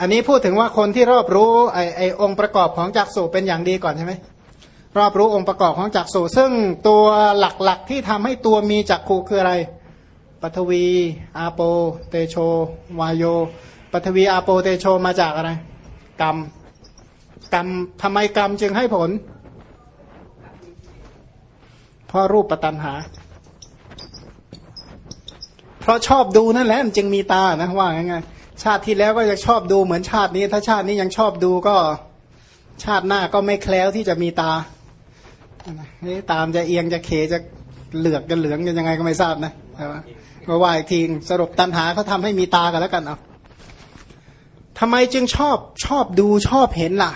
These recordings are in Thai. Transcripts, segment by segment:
อันนี้พูดถึงว่าคนที่รอบรู้ไอไอองค์ประกอบของจักษุเป็นอย่างดีก่อนใช่ไหมรอบรู้องค์ประกอบของจักษุซึ่งตัวหลักๆที่ทำให้ตัวมีจักขูคืออะไรปฐวีอาโป เตโช วายโยปฐวีอาโปเตโชมาจากอะไร กรรมกรรมทำไมกรรมจึงให้ผลเพราะรูปปัตันหา เพราะชอบดูนั่นแหละมันจึงมีตานะว่าไง ชาติที่แล้วก็จะชอบดูเหมือนชาตินี้ ถ้าชาตินี้ยังชอบดูก็ชาติหน้าก็ไม่แคล้วที่จะมีตานี่ตามจะเอียงจะเขจะเหลือกจะเหลืองจะยังไงก็ไม่ทราบนะก็ว่าอีกทีสรุปตันหาเขาทาให้มีตากันแล้วกันเอาทำไมจึงชอบชอบดูชอบเห็นล่ะ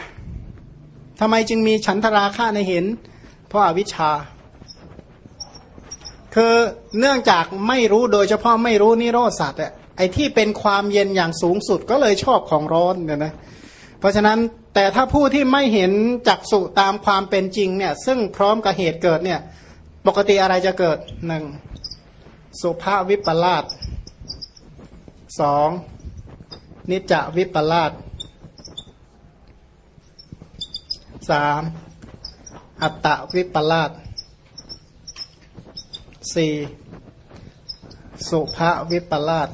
ทำไมจึงมีฉันทราคะในเห็น เพราะอาวิชชา คือเนื่องจากไม่รู้โดยเฉพาะไม่รู้นิโรธสัตว์อะ ไอ้ที่เป็นความเย็นอย่างสูงสุดก็เลยชอบของร้อนเนี่ยนะเพราะฉะนั้นแต่ถ้าผู้ที่ไม่เห็นจักสุตามความเป็นจริงเนี่ยซึ่งพร้อมกับเหตุเกิดเนี่ยปกติอะไรจะเกิดหนึ่งสุภาวิปลาสสองนิจวิปลาสสามอัตตวิปลาสสี่สุภาวิปลาส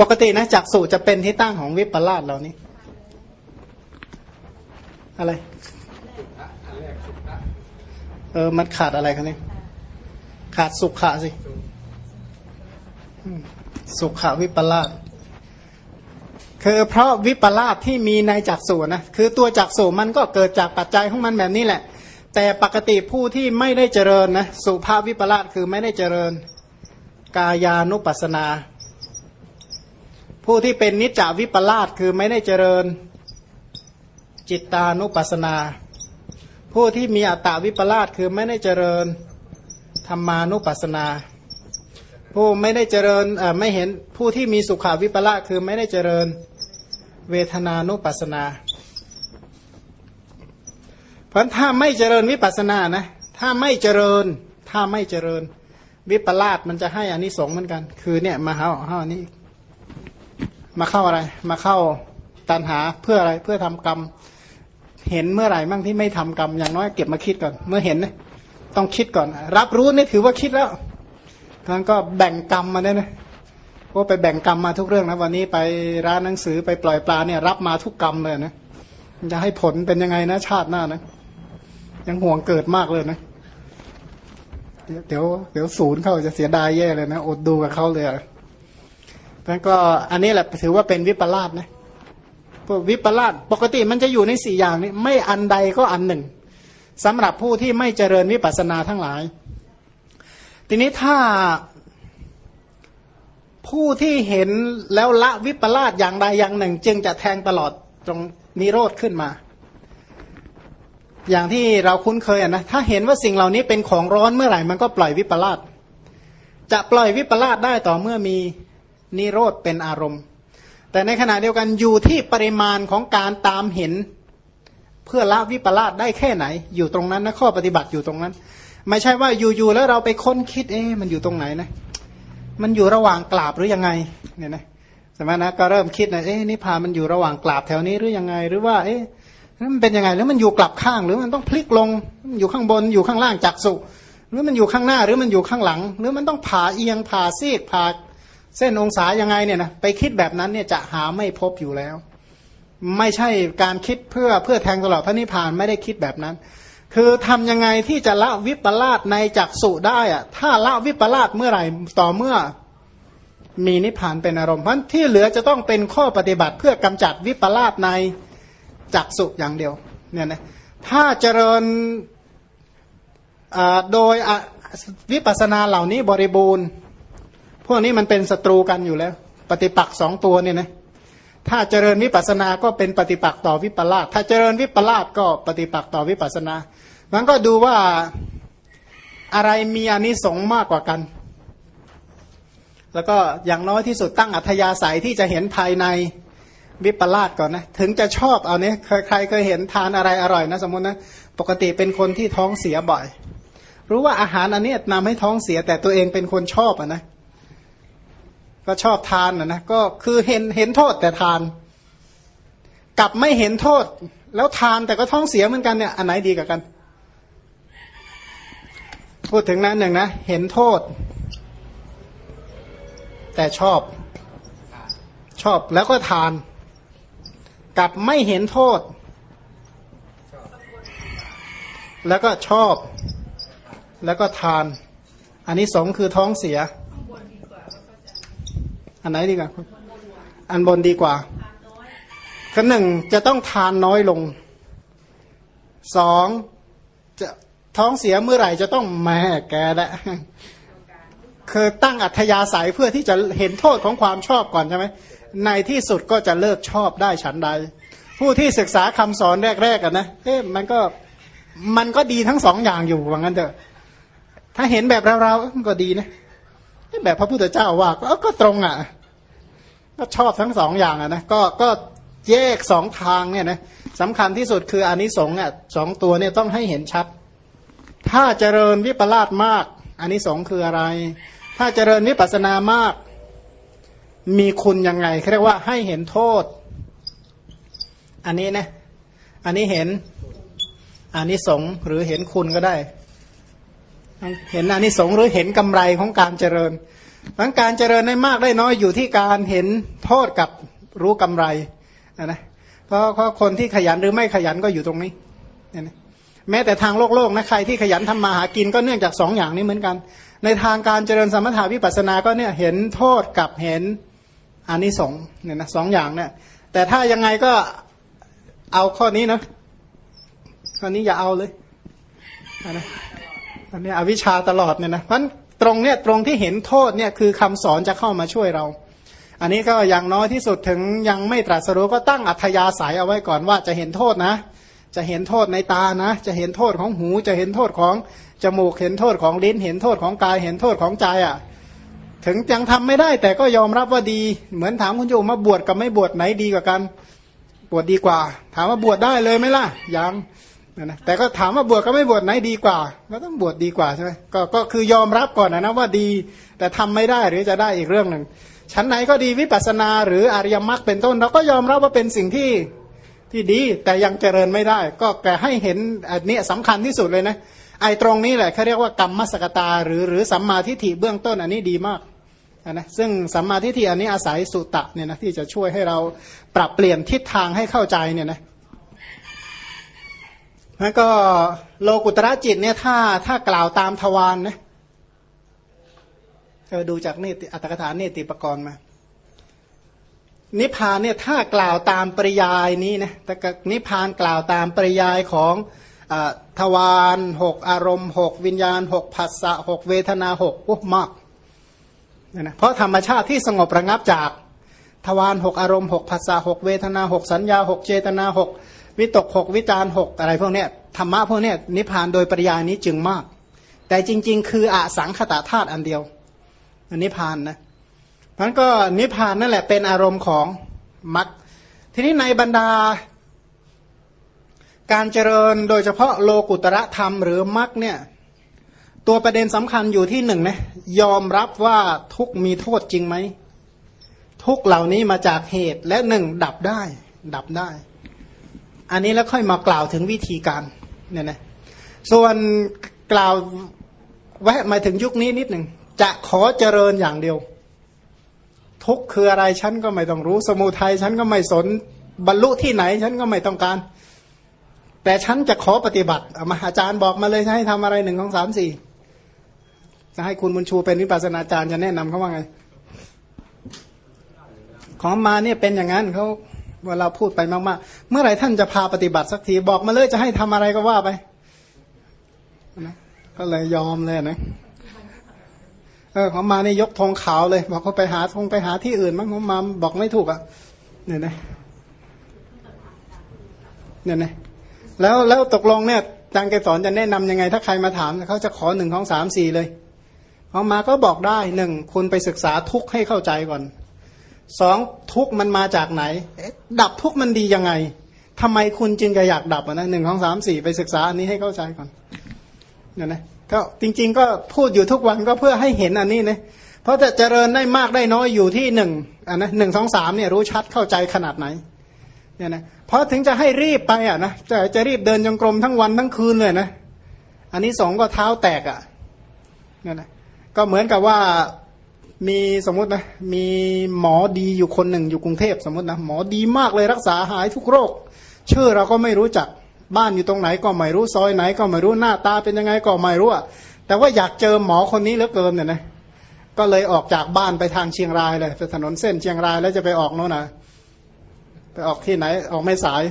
ปกตินะจักสุจะเป็นที่ตั้งของวิปลาสเหล่านี้ อะไร เออ มันขาดอะไรครับนี่ขาดสุขะสิสุขะวิปลาสคือเพราะวิปลาสที่มีในจักสุนะคือตัวจักสุมันก็เกิดจากปัจจัยของมันแบบนี้แหละ แต่ปกติผู้ที่ไม่ได้เจริญนะสุภาพวิปลาสคือไม่ได้เจริญ กายานุปัสนา ผู้ที่เป็นนิจจวิปลาสคือไม่ได้เจริญจิตตานุปัสนา ผู้ที่มีอัตตาวิปลาสคือไม่ได้เจริญธรรมานุปัสนา ผู้ไม่ได้เจริญไม่เห็นผู้ที่มีสุขาวิปลาสคือไม่ได้เจริญเวทนานุปัสนา เพราะถ้าไม่เจริญวิปัสนานะถ้าไม่เจริญถ้าไม่เจริญวิปลาสมันจะให้อานิสงส์เหมือนกัน คือเนี่ยมาหาหานี้ มาเข้าอะไร มาเข้าตันหาเพื่ออะไรเพื่อทำกรรม เห็นเมื่อไหร่มั่งที่ไม่ทำกรรมอย่างน้อยเก็บมาคิดก่อน เมื่อเห็นนะต้องคิดก่อน รับรู้นี่ถือว่าคิดแล้วท่านก็แบ่งกรรมมาเนี่ยนะว่าไปแบ่งกรรมมาทุกเรื่องนะวันนี้ไปร้านหนังสือไปปล่อยปลาเนี่ย รับมาทุกกรรมเลยนะจะให้ผลเป็นยังไงนะ ชาติหน้านะยังห่วงเกิดมากเลยนะเดี๋ยวเดี๋ยวศูนย์เขาจะเสียดายแย่เลยนะอดดูกับเขาเลย นั่นก็อันนี้แหละถือว่าเป็นวิปลาสนะพวกวิปลาสปกติมันจะอยู่ในสี่อย่างนี้ ไม่อันใดก็อันหนึ่งสำหรับผู้ที่ไม่เจริญวิปัสนาทั้งหลาย ทีนี้ถ้าผู้ที่เห็นแล้วละวิปลาสอย่างใดอย่างหนึ่ง จึงจะแทงตลอดตรงนิโรธขึ้นมา อย่างที่เราคุ้นเคยนะถ้าเห็นว่าสิ่งเหล่านี้เป็นของร้อนเมื่อไหร่มันก็ปล่อยวิปลาสจะปล่อยวิปลาสได้ต่อเมื่อมี นิโรธเป็นอารมณ์ แต่ในขณะเดียวกันอยู่ที่ปริมาณของการตามเห็น เพื่อละวิปลาสได้แค่ไหน อยู่ตรงนั้นนะข้อปฏิบัติอยู่ตรงนั้น ไม่ใช่ว่าอยู่ๆแล้วเราไปค้นคิดเอ๊ะมันอยู่ตรงไหนนะมันอยู่ระหว่างกราบหรือยังไงเนี่ยนะสมัยนะก็เริ่มคิดนะเอ๊ะนิพพานมันอยู่ระหว่างกราบแถวนี้หรือยังไง หรือว่า เอ๊ะมันเป็นยังไงแล้วมันอยู่กลับข้าง หรือมันต้องพลิกลงอยู่ข้างบนอยู่ข้างล่างจักสุหรือมันอยู่ข้างหน้าหรือมันอยู่ข้างหลัง หรือมันต้องผ่าเอียงผ่าซีกผ่า เส้นองศายังไงเนี่ยนะไปคิดแบบนั้นเนี่ยจะหาไม่พบอยู่แล้ว ไม่ใช่การคิดเพื่อเพื่อแทงตลอดพระนิพพานไม่ได้คิดแบบนั้น คือทำยังไงที่จะละวิปลาสในจักสุได้อะถ้าละวิปลาสเมื่อไหร่ต่อเมื่อมีนิพพานเป็นอารมณ์เพราะที่เหลือจะต้องเป็นข้อปฏิบัติเพื่อกำจัดวิปลาสในจักสุอย่างเดียวเนี่ยนะถ้าเจริญโดยวิปัสสนาเหล่านี้บริบูรณ์ พวกนี้มันเป็นศัตรูกันอยู่แล้ว ปฏิปักษ์สองตัวเนี่ยนะถ้าเจริญวิปัสสนาก็เป็นปฏิปักษ์ต่อวิปลาสถ้าเจริญวิปลาสก็ปฏิปักษ์ต่อวิปัสสนามันก็ดูว่าอะไรมีอานิสงส์มากกว่ากัน แล้วก็อย่างน้อยที่สุดตั้งอัธยาศัยที่จะเห็นภายในวิปลาสก่อนนะ ถึงจะชอบเอาเนี้ยใครเคยเห็นทานอะไรอร่อยนะ สมมตินะปกติเป็นคนที่ท้องเสียบ่อย รู้ว่าอาหารอันนี้นำให้ท้องเสียแต่ตัวเองเป็นคนชอบอะนะ ก็ชอบทานนะนะก็คือเห็นเห็นโทษแต่ทาน กลับไม่เห็นโทษ แล้วทานแต่ก็ท้องเสียเหมือนกันเนี่ยอันไหนดีกับกัน พูดถึงนะหนึ่งนะเห็นโทษ แต่ชอบ ชอบแล้วก็ทานกับไม่เห็นโทษ แล้วก็ชอบ แล้วก็ทาน อันนี้สองคือท้องเสีย อันไหนดีกว่าอันบนดีกว่าก็หนึ่งจะต้องทานน้อยลงสองจะท้องเสียเมื่อไหร่จะต้องแม่แกแหละคือตั้งอัธยาศัยเพื่อที่จะเห็นโทษของความชอบก่อนใช่ไหมในที่สุดก็จะเลิกชอบได้ฉันใด ผู้ที่ศึกษาคำสอนแรกๆกันนะเอ๊ะมันก็มันก็ดีทั้งสองอย่างอยู่ว่างั้นเถอะ ถ้าเห็นแบบเราๆก็ดีนะ แบบพระพุทธเจ้าว่าก็ก็ตรงอะก็ชอบทั้งสองอย่างอะนะก็ก็แยกสองทางเนี่ยนะสำคัญที่สุดคืออานิสงส์อะสองตัวเนี่ยต้องให้เห็นชัด ถ้าเจริญวิปลาสมากอานิสงส์คืออะไร ถ้าเจริญวิปัสสนามาก มีคุณยังไงเขาเรียกว่าให้เห็นโทษ อันนี้นะ อันนี้เห็นอานิสงส์หรือเห็นคุณก็ได้ เห็นอานิสงส์หรือเห็นกำไรของการเจริญทั้งการเจริญได้มากได้น้อยอยู่ที่การเห็นโทษกับรู้กำไรนะเพราะเพราะคนที่ขยันหรือไม่ขยันก็อยู่ตรงนี้แม้แต่ทางโลกโลกนะใครที่ขยันทำมาหากินก็เนื่องจากสองอย่างนี้เหมือนกัน ในทางการเจริญสมถาวิปัสสนาก็เนี่ยเห็นโทษกับเห็นอานิสงส์เนี่ยนะสองอย่างเนี่ยแต่ถ้ายังไงก็เอาข้อนี้นะข้อนี้อย่าเอาเลยนะ อันนี้อวิชชาตลอดเนี่ยนะเพราะตรงเนี่ยตรงที่เห็นโทษเนี่ยคือคำสอนจะเข้ามาช่วยเรา อันนี้ก็อย่างน้อยที่สุดถึงยังไม่ตรัสรู้ก็ตั้งอัธยาศัยเอาไว้ก่อนว่าจะเห็นโทษนะ จะเห็นโทษในตานะ จะเห็นโทษของหู จะเห็นโทษของจมูกเห็นโทษของลิ้น เห็นโทษของกายเห็นโทษของใจอะ ถึงยังทำไม่ได้แต่ก็ยอมรับว่าดี เหมือนถามคุณโยมมาบวชกับไม่บวชไหนดีกว่ากัน บวชดีกว่า ถามว่าบวชได้เลยไหมล่ะยัง นะแต่ก็ถามว่าบวชก็ไม่บวชไหนดีกว่าก็ต้องบวชดดีกว่าใช่ไหมก็ก็คือยอมรับก่อนนะนะว่าดี แต่ทำไม่ได้หรือจะได้อีกเรื่องหนึ่งชั้นไหนก็ดีวิปัสนา หรืออริยมรรคเป็นต้น เราก็ยอมรับว่าเป็นสิ่งที่ที่ดี แต่ยังเจริญไม่ได้ ก็แต่ให้เห็นอันนี้สำคัญที่สุดเลยนะไอ้ตรงนี้แหละเขาเรียกว่ากรรมมสกตา หรือหรือสัมมาทิฏฐิเบื้องต้นอันนี้ดีมากนะซึ่งสัมมาทิฏฐิอันนี้อาศัยสุตะเนี่ยนะที่จะช่วยให้เราปรับเปลี่ยนทิศทางให้เข้าใจเนี่ยนะ แล้วก็โลกุตระจิตเนี่ยถ้าถ้ากล่าวตามทวารนนะเออดูจากเนติอัตถกถาเนติปกรณ์มา นิพพานเนี่ยถ้ากล่าวตามปริยายนี้นะแต่นิพพานกล่าวตามปริยายของอทวารหกอารมณ์หกวิญญาณหกผัสสะหกเวทนาหกโอ้มากนะเพราะธรรมชาติที่สงบระงับจากทวารหกอารมณ์หกผัสสะหกเวทนาหกสัญญาหกเจตนาหก วิตกหกวิจารหกอะไรพวกเนี้ยธรรมะพวกเนี้ยนิพพานโดยปริยายนี้จึงมาก แต่จริง ๆ คืออสังขตาธาตุอันเดียวอันนิพพานนะมันก็นิพพานนั่นแหละเป็นอารมณ์ของมรรคทีนี้ในบรรดา การเจริญโดยเฉพาะโลกุตระธรรมหรือมรรคเนี่ยตัวประเด็นสำคัญอยู่ที่หนึ่งนะยอมรับว่าทุกมีโทษจริงไหมทุกเหล่านี้มาจากเหตุและหนึ่งดับได้ ดับได้ อันนี้แล้วค่อยมากล่าวถึงวิธีการเนี่ยนะส่วนกล่าวแวะมาถึงยุคนี้นิดหนึ่งจะขอเจริญอย่างเดียว ทุกคืออะไรฉันก็ไม่ต้องรู้ สมุทัยฉันก็ไม่สนบรรลุที่ไหนฉันก็ไม่ต้องการ แต่ฉันจะขอปฏิบัติมาอาจารย์บอกมาเลยให้ทำอะไรหนึ่งสองสามสี่จะให้คุณบุญชูเป็นวิปัสนาจารย์จะแนะนำเขาว่าไง ของมาเนี่ยเป็นอย่างนั้นเขา วลาเราพูดไปมากๆ เมื่อไหร่ท่านจะพาปฏิบัติสักทีบอกมาเลยจะให้ทำอะไรก็ว่าไปนะก็เลยยอมเลยนะเออของมานี่ยกธงขาวเลย บอกเขาไปหาธงไปหาที่อื่นมั้งของมาบอกไม่ถูกอะเนี่ยนะเนี่ยนะแล้วแล้วตกลงเนี่ยอาจารย์แกสอนจะแนะนํำยังไง ถ้าใครมาถามเขาจะขอหนึ่งของสามสี่เลยของมาก็บอกได้หนึ่งคุณไปศึกษาทุกให้เข้าใจก่อน สองทุกมันมาจากไหน ดับทุกมันดียังไงทำไมคุณจึงจะอยากดับนะหนึ่งสองสามสี่ไปศึกษาอันนี้ให้เข้าใจก่อนเนี่ยนะก็จริง ๆ ก็พูดอยู่ทุกวันก็เพื่อให้เห็นอันนี้นะเพราะจะเจริญได้มากได้น้อยอยู่ที่หนึ่งอันนะหนึ่งสองสามเนี่ยรู้ชัดเข้าใจขนาดไหนเนี่ยนะเพราะถึงจะให้รีบไปอะนะจะจะรีบเดินจงกรมทั้งวันทั้งคืนเลยนะ อันนี้สองก็เท้าแตกอะเนี่ยนะก็เหมือนกับว่า มีสมมตินะ มีหมอดีอยู่คนหนึ่งอยู่กรุงเทพสมมตินะหมอดีมากเลยรักษาหายทุกโรค ชื่อเราก็ไม่รู้จักบ้านอยู่ตรงไหนก็ไม่รู้ซอยไหนก็ไม่รู้หน้าตาเป็นยังไงก็ไม่รู้อะแต่ว่าอยากเจอหมอคนนี้เหลือเกินเนี่ยนะก็เลยออกจากบ้านไปทางเชียงรายเลยไปถนนเส้นเชียงรายแล้วจะไปออกโน่นนะไปออกที่ไหนออกไม่สาย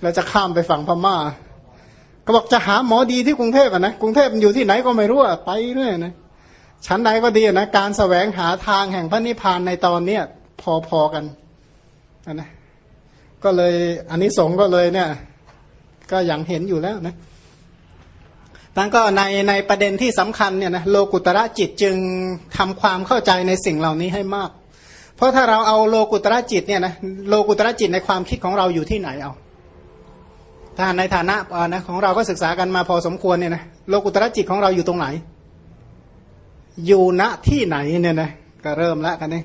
แล้วจะข้ามไปฝั่งพม่า ก็บอกจะหาหมอดีที่กรุงเทพอะนะกรุงเทพมันอยู่ที่ไหนก็ไม่รู้อะไปเรื่อยนะ ชั้นใดก็ดีนะการแสวงหาทางแห่งพระนิพพานในตอนเนี้ยพอๆกันนะก็เลยอันนี้สงก็เลยเนี่ย ก็อย่างเห็นอยู่แล้วนะทั้งก็ในในประเด็นที่สำคัญเนี่ยนะโลกุตระจิตจึงทำความเข้าใจในสิ่งเหล่านี้ให้มาก เพราะถ้าเราเอาโลกุตระจิตเนี่ยนะโลกุตระจิตในความคิดของเราอยู่ที่ไหนเอาถ้าในฐานะนะของเราก็ศึกษากันมาพอสมควรเนี่ยนะโลกุตระจิตของเราอยู่ตรงไหน อยู่ณที่ไหนเนี่ยนะก็เริ่มแล้วกันนี่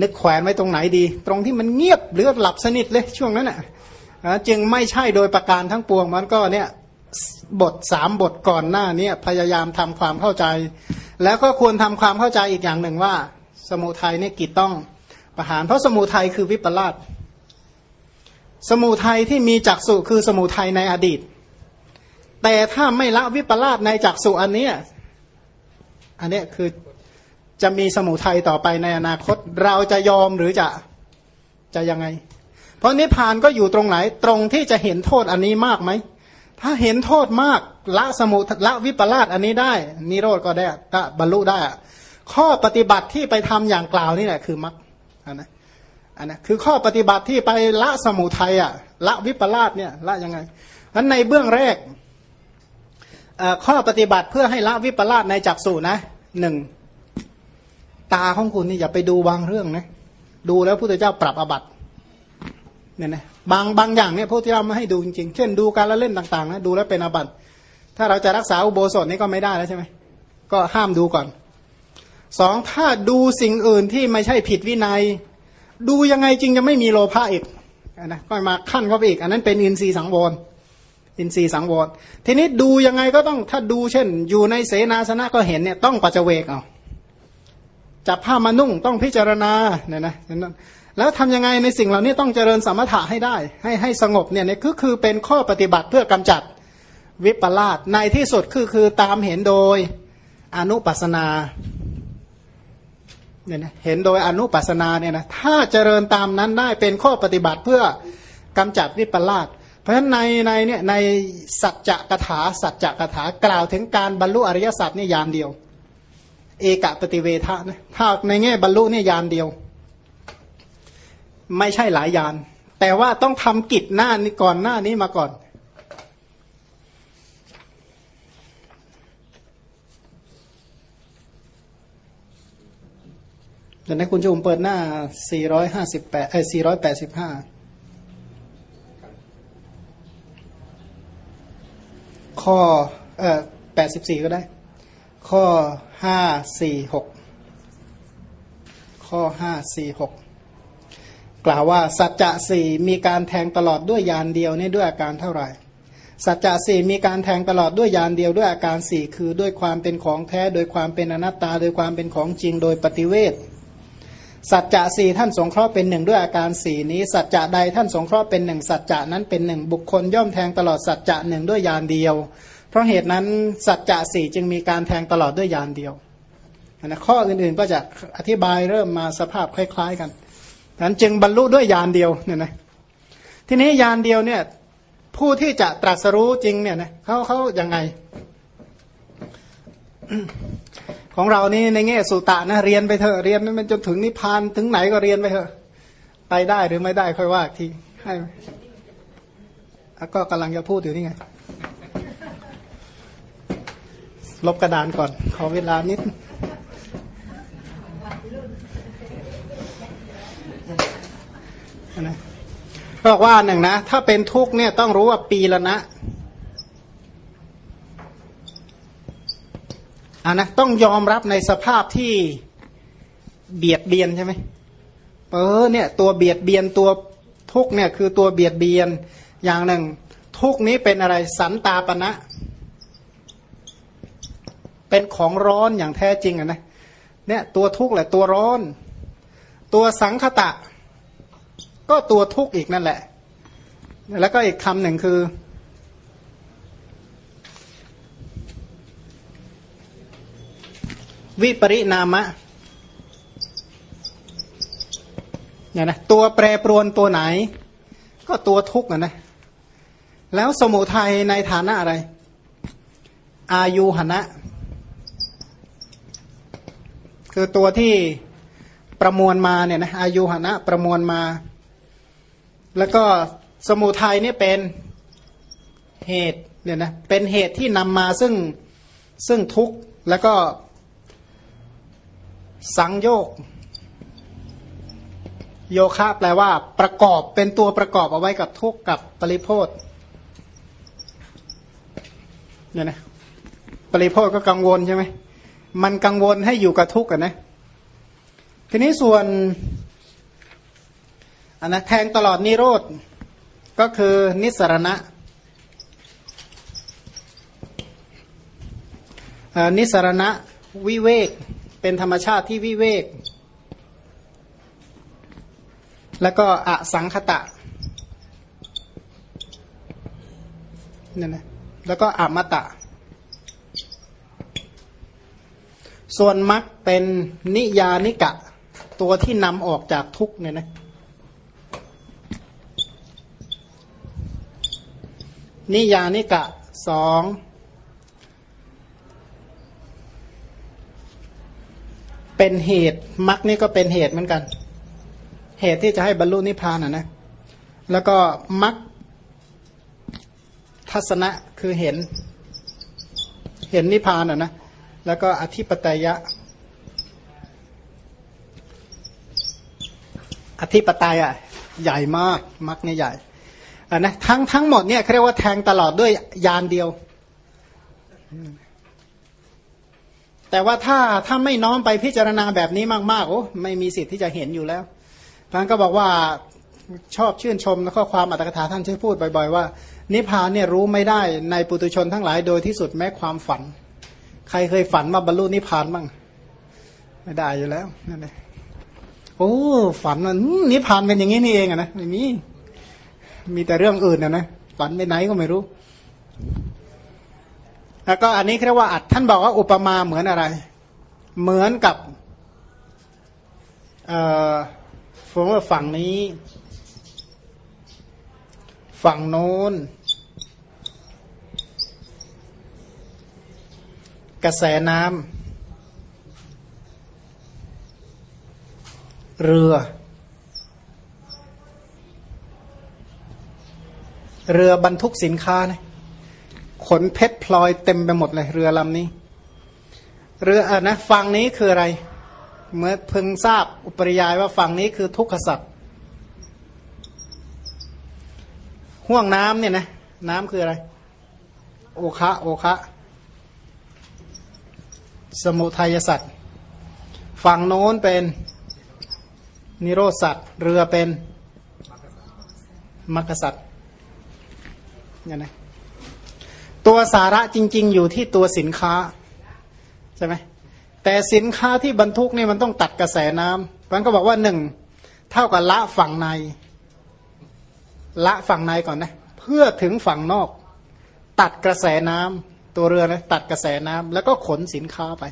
นึกแขวนไว้ตรงไหนดี ตรงที่มันเงียบหรือหลับสนิทเลยช่วงนั้นอะจึงไม่ใช่โดยประการทั้งปวงมันก็เนี่ยบทสามบทก่อนหน้านี้พยายามทำความเข้าใจ แล้วก็ควรทำความเข้าใจอีกอย่างหนึ่งว่า สมุทัยเนี่ยกิจต้องประหาร เพราะสมุทัยคือวิปลาสสมุทัยที่มีจักสุคือสมุทัยในอดีต แต่ถ้าไม่ละวิปลาสในจักสุอันนี้ อันนี้คือจะมีสมุทัยต่อไปในอนาคต เราจะยอมหรือจะจะยังไง เพราะนิพพานก็อยู่ตรงไหนตรงที่จะเห็นโทษอันนี้มากไหมถ้าเห็นโทษมากละสมุละวิปลาสอันนี้ได้ นิโรธก็ได้บรรลุได้ ข้อปฏิบัติที่ไปทำอย่างกล่าวนี่แหละคือมรรคอันนะอันนะคือข้อปฏิบัติที่ไปละสมุทัยอะละวิปลาสเนี่ยละยังไงนั้นในเบื้องแรก ข้อปฏิบัติเพื่อให้ละวิปลาสในจักสูนะหนึ่งตาของคุณนี่อย่าไปดูบางเรื่องนะดูแล้วพระพุทธเจ้าปรับอบัตเนี่ยนะบางบางอย่างเนี่ยพระที่เราไม่ให้ดูจริงๆ เช่นดูการละเล่นต่างๆนะดูแล้วเป็นอบัตถ้าเราจะรักษาอุโบสถนี่ก็ไม่ได้แล้วใช่ไหมก็ห้ามดูก่อนสองถ้าดูสิ่งอื่นที่ไม่ใช่ผิดวินัย ดูยังไงจริงจะไม่มีโลภะอีกนะก็มาขั้นเข้าไปอีก อันนั้นเป็นอินทรีย์สังวร อินทรีย์สังวรทีนี้ดูยังไงก็ต้องถ้าดูเช่น อยู่ในเสนาสนะก็เห็นเนี่ยต้องปัจเจเวกเอาจับผ้ามานุ่งต้องพิจารณาเนี่ยนะแล้วทำยังไงในสิ่งเหล่านี้ต้องเจริญสมถะให้ได้ ให้ให้สงบเนี่ยนี่คือคือเป็นข้อปฏิบัติเพื่อกำจัดวิปลาสในที่สุดคือคือตามเห็นโดยอนุปัสนาเนี่ยนะเห็นโดยอนุปัสนาเนี่ยนะถ้าเจริญตามนั้นได้เป็นข้อปฏิบัติเพื่อกำจัดวิปลาส เพราะฉะนั้นในในเนี่ยในสัจจะกถาสัจจะกถากล่าวถึงการบรรลุอริยสัจเนี่ยยานเดียว เอกปฏิเวทะนะถ้าในแง่บรรลุเนี่ยยานเดียว ไม่ใช่หลายยาน แต่ว่าต้องทำกิจหน้านี้ก่อนหน้านี้มาก่อนเดี๋ยวนคุณจุมเปิดหน้า 458เอ้485 ข้อเอ่อ84ก็ได้ ข้อ546ข้อ546กล่าวว่าสัจจะสี่มีการแทงตลอดด้วยยานเดียวนี่ด้วยอาการเท่าไหร่สัจจะสี่มีการแทงตลอดด้วยยานเดียวด้วยอาการสี่คือด้วยความเป็นของแท้โดยความเป็นอนัตตา โดยความเป็นของจริงโดยปฏิเวท สัจจะสี่ท่านสงเคราะห์เป็นหนึ่งด้วยอาการสี่นี้ สัจจะใดท่านสงเคราะห์เป็นหนึ่งสัจจะนั้นเป็นหนึ่งบุคคลย่อมแทงตลอดสัจจะหนึ่งด้วยยานเดียว เพราะเหตุนั้นสัจจะสี่จึงมีการแทงตลอดด้วยยานเดียวนะข้ออื่นๆก็จะอธิบายเริ่มมาสภาพคล้าย ๆ กันนั้นจึงบรรลุด้วยยานเดียวเนี่ยนะทีนี้ยานเดียวเนี่ยผู้ที่จะตรัสรู้จริงเนี่ยนะเขาเขายังไง ของเรานี่ในแง่สุตะนะเรียนไปเถอะเรียนมันจนถึงนิพพานถึงไหนก็เรียนไปเถอะ ไปได้หรือไม่ได้ค่อยว่าทีให้ก็กำลังจะพูดอยู่นี่ไง ลบกระดานก่อน ขอเวลานิดนะบอกว่าหนึ่งนะ ถ้าเป็นทุกข์เนี่ยต้องรู้ว่าปีละนะ อ่านะต้องยอมรับในสภาพที่เบียดเบียนใช่ไหมเออเนี่ย ตัวเบียดเบียนตัวทุกเนี่ยคือตัวเบียดเบียนอย่างหนึ่ง ทุกนี้เป็นอะไรสันตาปณะเป็นของร้อนอย่างแท้จริงอะนะเนี่ยตัวทุกแหละตัวร้อน ตัวสังคตะ ก็ตัวทุกข์อีกนั่นแหละ แล้วก็อีกคำหนึ่งคือ วิปริณามะเนี่ยนะตัวแปรปรวนตัวไหน ก็ตัวทุกข์นะนะแล้วสมุทัยในฐานะอะไร อายุหนะ คือตัวที่ประมวลมาเนี่ยนะอายุหนะประมวลมา แล้วก็สมุทัยนี่เป็นเหตุเนี่ยนะเป็นเหตุที่นำมาซึ่งซึ่งทุกข์แล้วก็ สังโยก โยคะแปลว่า ประกอบเป็นตัวประกอบเอาไว้กับทุกข์กับปริโพธเนี่ยนะปริโพธก็กังวลใช่ไหมมันกังวลให้อยู่กับทุกข์กันนะทีนี้ส่วนอันนะแทงตลอดนิโรธก็คือนิสรณะนิสรณะวิเวก เป็นธรรมชาติที่วิเวก แล้วก็อสังคตะเนี่ยนะแล้วก็อมตะ ส่วนมรรคเป็นนิยานิกะ ตัวที่นำออกจากทุกเนี่ยนะนิยานิกะสอง เป็นเหตุมรรคนี่ก็เป็นเหตุเหมือนกัน เหตุที่จะให้บรรลุนิพพานอะนะ แล้วก็มรรคทัศนะคือเห็น เห็นนิพพานอะนะ แล้วก็อธิปไตยะ อธิปไตยอะ ใหญ่มากมักเนี่ยใหญ่อะนะทั้งทั้งหมดเนี่ยเรียกว่าแทงตลอดด้วยยานเดียว แต่ว่าถ้าถ้าไม่น้อมไปพิจารณาแบบนี้มากๆโอ้ไม่มีสิทธิ์ที่จะเห็นอยู่แล้วท่านก็บอกว่าชอบชื่นชมข้อความอัตถกถาท่านใช้พูดบ่อย ๆ ว่า นิพพานเนี่ยรู้ไม่ได้ในปุตุชนทั้งหลายโดยที่สุดแม้ความฝัน ใครเคยฝันว่าบรรลุนิพพานบ้างไม่ได้อยู่แล้วนั่นเลยโอ้ฝันว่านิพพานเป็นอย่างนี้นี่เองอะนะไม่มีมีแต่เรื่องอื่นนะนะฝันไปไหนก็ไม่รู้ แล้วก็อันนี้เรียกว่าอัดท่านบอกว่าอุปมาเหมือนอะไร เหมือนกับเอ่อผมว่าฝั่งนี้ ฝั่งโน้น กระแสน้ำเรือ เรือบรรทุกสินค้านะ ขนเพชรพลอยเต็มไปหมดเลยเรือลำนี้ เรืออะนะฝั่งนี้คืออะไร เมื่อพึงทราบอุปริยายว่าฝั่งนี้คือทุกขสัตว์ห่วงน้ำเนี่ยนะน้ำคืออะไร โอคะโอคะสมุทัยสัตว์ฝั่งโน้นเป็นนิโรสัตว์เรือเป็นมรรคสัตว์เนี่ยนะ ตัวสาระจริง ๆ อยู่ที่ตัวสินค้าใช่ไหมแต่สินค้าที่บรรทุกนี่มันต้องตัดกระแสน้ำมันก็บอกว่าหนึ่งเท่ากับละฝั่งใน ละฝั่งในก่อนนะ เพื่อถึงฝั่งนอก ตัดกระแสน้ำตัวเรือนะตัดกระแสน้ำแล้วก็ขนสินค้าไป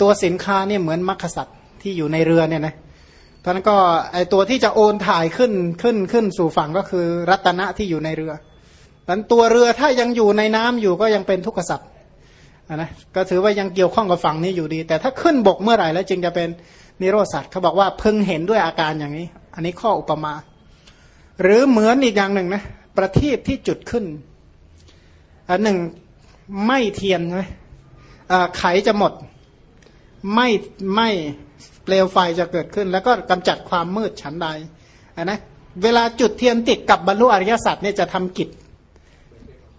ตัวสินค้าเนี่ยเหมือนมัคคสัตว์ที่อยู่ในเรือเนี่ยนะท่านก็ไอตัวที่จะโอนถ่ายขึ้นขึ้นขึ้นสู่ฝั่งก็คือรัตนะที่อยู่ในเรือ นั้นตัวเรือถ้ายังอยู่ในน้ำอยู่ก็ยังเป็นทุกขสัตว์นะก็ถือว่ายังเกี่ยวข้องกับฝั่งนี้อยู่ดี แต่ถ้าขึ้นบกเมื่อไหร่แล้วจึงจะเป็นนิโรธสัตว์เขาบอกว่าเพึงเห็นด้วยอาการอย่างนี้ อันนี้ข้ออุปมา หรือเหมือนอีกอย่างหนึ่งนะประทีปที่จุดขึ้นอันหนึ่งไม่เทียนใช่ไหมไขจะหมด ไม่ไม่เปลวไฟจะเกิดขึ้น แล้วก็กำจัดความมืดฉันใดนนะเวลาจุดเทียนติดกับบรรลุอริยสัจเนี่ยจะทำกิจ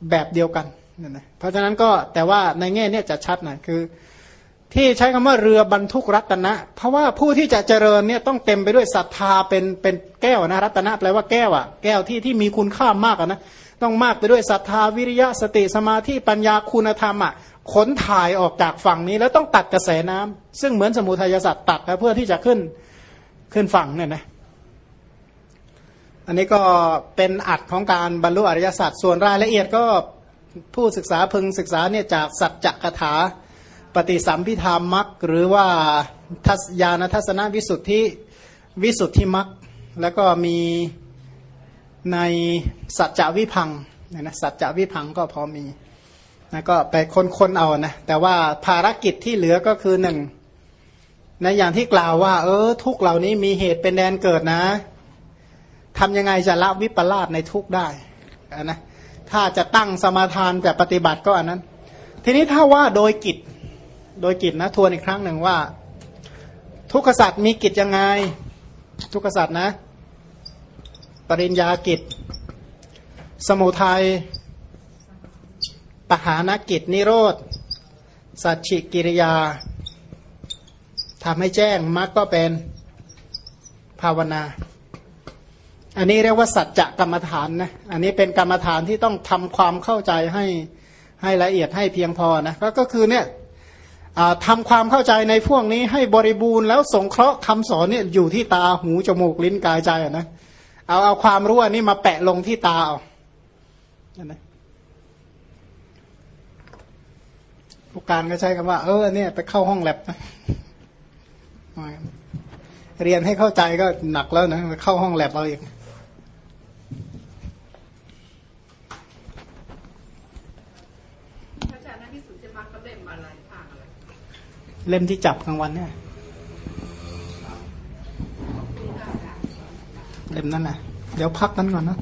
แบบเดียวกันนะเพราะฉะนั้นก็แต่ว่าในแง่นี้จะชัดหน่อยคือ ที่ใช้คำว่าเรือบรรทุกรัตนะ เพราะว่าผู้ที่จะเจริญเนี่ยต้องเต็มไปด้วยศรัทธาเป็นเป็นแก้วนะรัตนะแปลว่าแก้วอะแก้วที่ที่มีคุณค่ามากนะต้องมากไปด้วยศรัทธาวิริยะสติสมาธิปัญญาคุณธรรมอะขนถ่ายออกจากฝั่งนี้แล้วต้องตัดกระแสน้ำซึ่งเหมือนสมุทัยสัตว์ตัดนะเพื่อที่จะขึ้นขึ้นฝั่งเนี่ยนะ อันนี้ก็เป็นอัดของการบรรลุอริยสัจส่วนรายละเอียดก็ผู้ศึกษาพึงศึกษาเนี่ยจากสัจจคถา ปฏิสัมพิธามักหรือว่าทัศยานทัศนวิสุทธิวิสุทธิมักแล้วก็มีในสัจจวิพังเนี่ยนะสัจจวิพังก็พอมีนะก็ไปค้นๆเอานะแต่ว่าภารกิจที่เหลือก็คือหนึ่งนะอย่างที่กล่าวว่า เออทุกเหล่านี้มีเหตุเป็นแดนเกิดนะ ทำยังไงจะละวิปลาสในทุกได้ะนะถ้าจะตั้งสมาทานแบบปฏิบัติก็อันนั้น ทีนี้ถ้าว่าโดยกิจโดยกิจนะทวนอีกครั้งหนึ่งว่า ทุกขสัตว์มีกิจยังไง ทุกขสัตว์นะ ปริญญากิจ สมุทัยปหานกิจนิโรธ สัจฉิกิริยาทำให้แจ้งมรรคก็เป็นภาวนา อันนี้เรียกว่าสัจจะกรรมฐานนะอันนี้เป็นกรรมฐานที่ต้องทำความเข้าใจให้ให้ละเอียดให้เพียงพอนะก็คือเนี่ยทำความเข้าใจในพวกนี้ให้บริบูรณ์แล้วสงเคราะห์คำสอนเนี่ยอยู่ที่ตาหูจมูกลิ้นกายใจนะเอาเอาความรู้อันนี้มาแปะลงที่ตาเอานะผู้การก็ใช้คำว่า เออเนี่ยไปเข้าห้องแลบนะเรียนให้เข้าใจก็หนักแล้วนะไปเข้าห้องแลบเอาอีก พระอาจารย์นั่นที่สุดจะมักก็เล่มอะไรภาคอะไร เล่มที่จับกลางวันเนี่ย เล่มนั้นแหละเดี๋ยวพักนั้นก่อนนะ